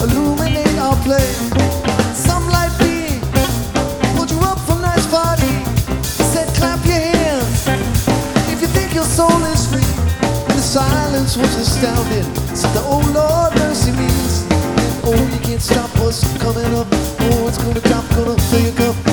illuminate our play. Some light pulled you up from night's party. Said clap your hands if you think your soul is free. The silence was astounding. Said the oh Lord means. Oh you can't stop us coming up. Oh it's gonna drop, gonna fill your cup.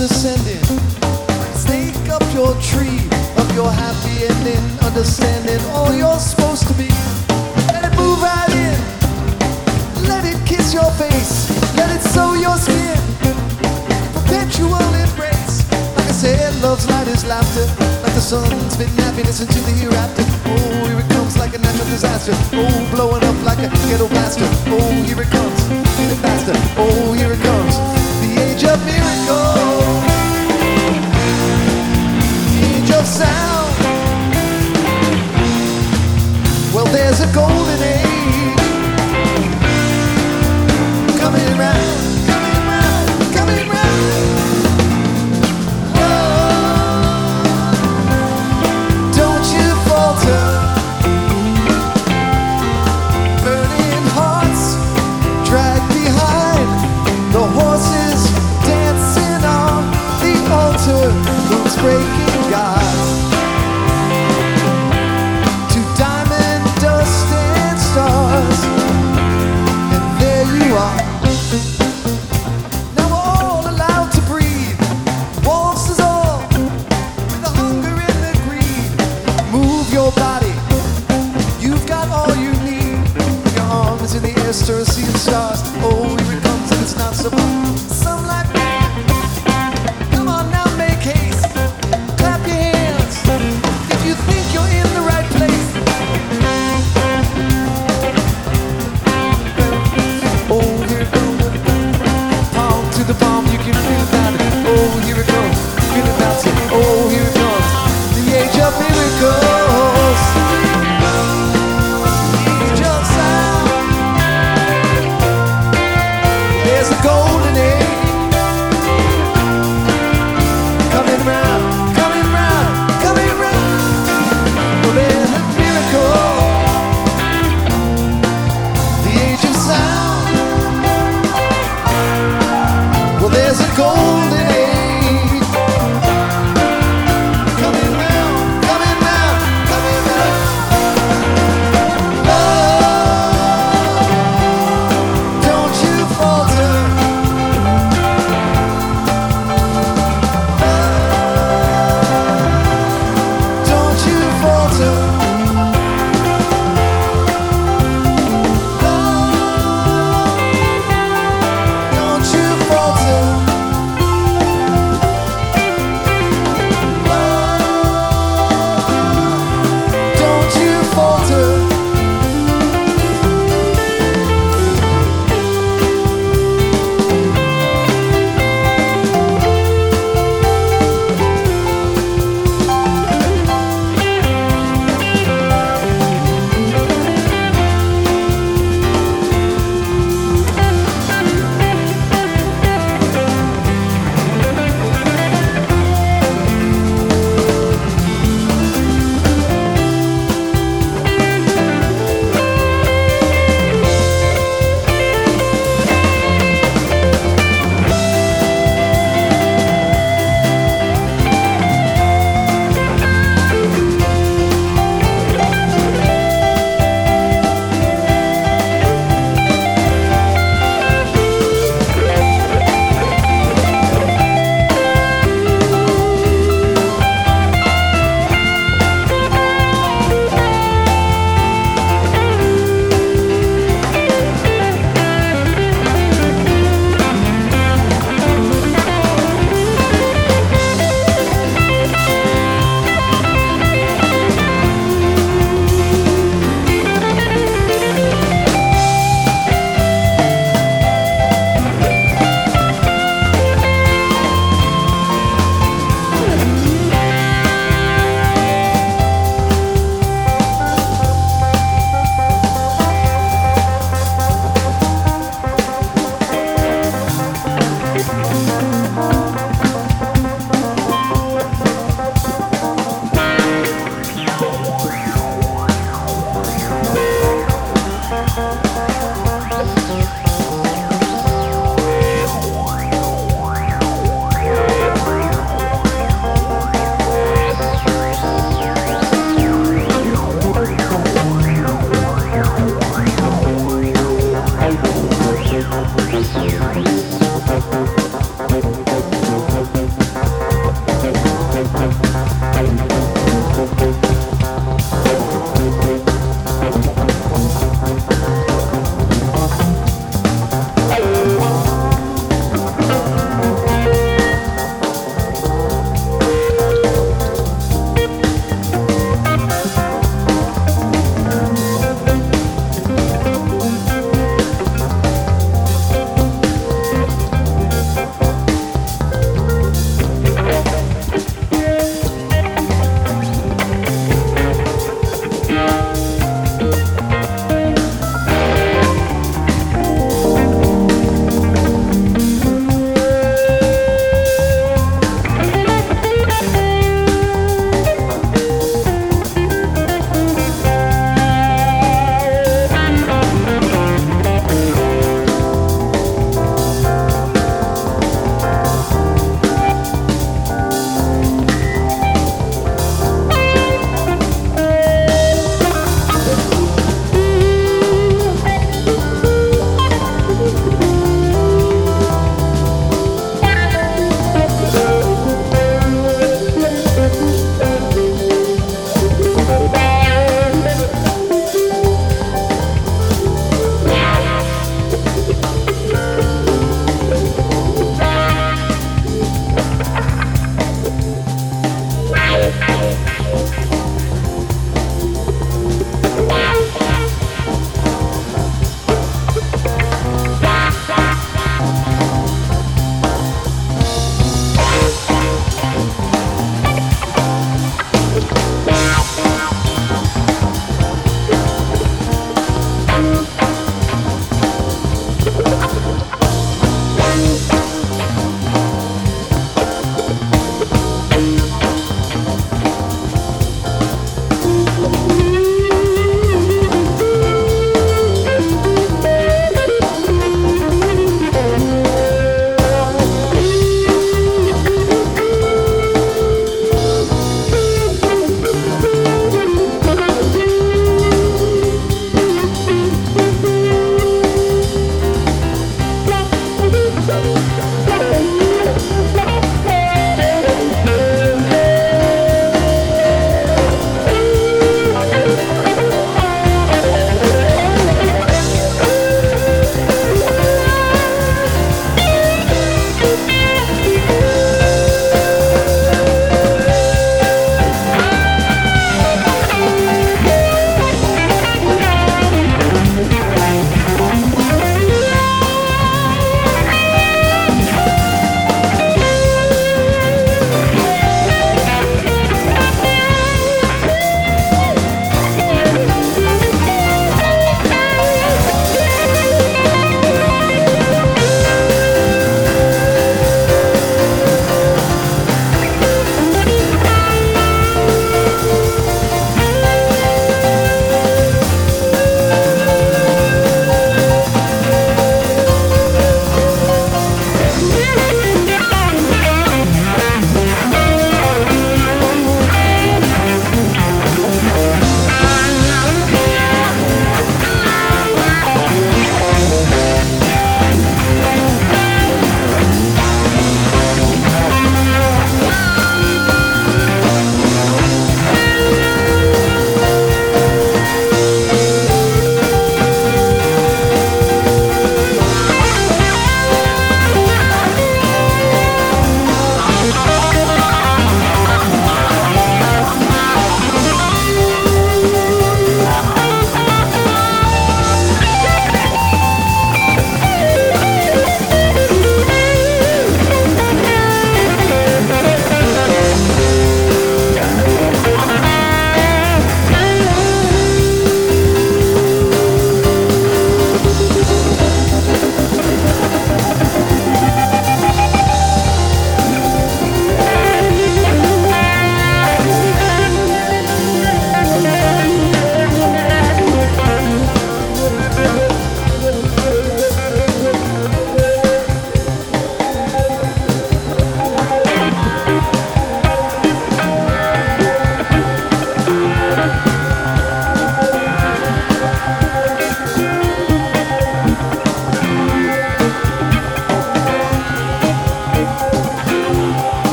Ascending. Stake up your tree of your happy ending, understanding all you're supposed to be. Let it move right in. Let it kiss your face. Let it sow your skin. Perpetual embrace. Like I said, love's light is laughter. Like the sun's been happiness into the hereafter. Oh, here it comes like a natural disaster. Oh, blowing up like a ghetto blaster. Oh, here it comes. Faster. Oh, here it comes. Of miracles. The age of sound. Well, there's a golden age golden age.